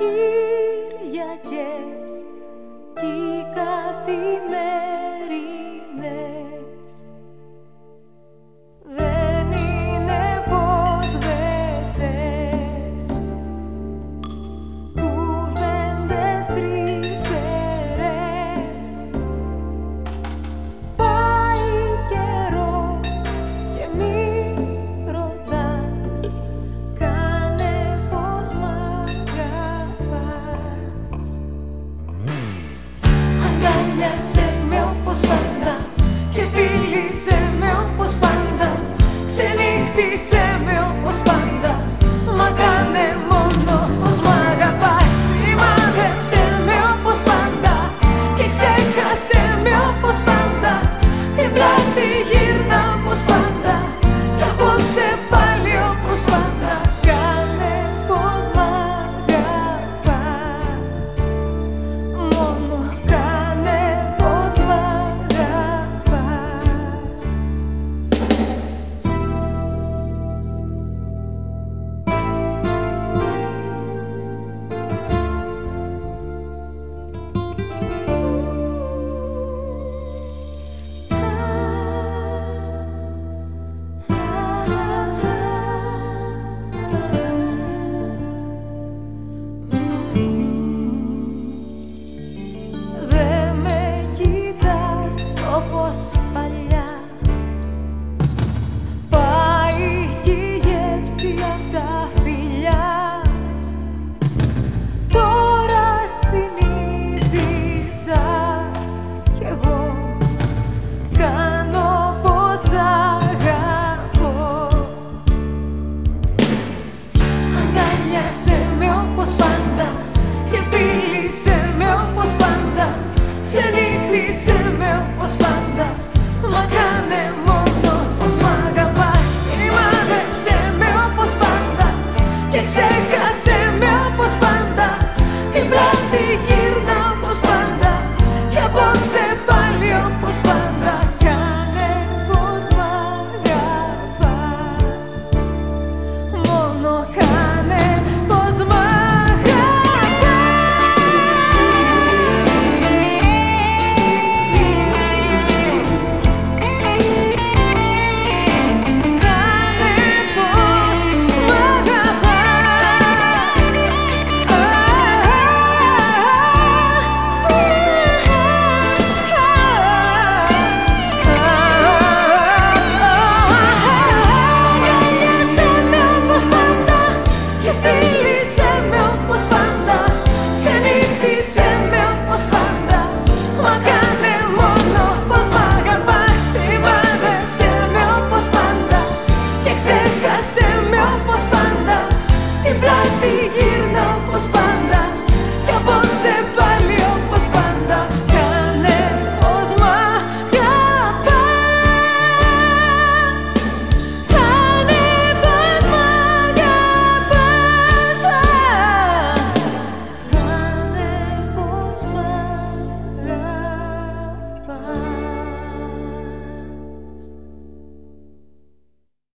Κυριακές και οι καθημερινές. Δεν είναι πως δεν θες. Κουβέντες innocent. boca.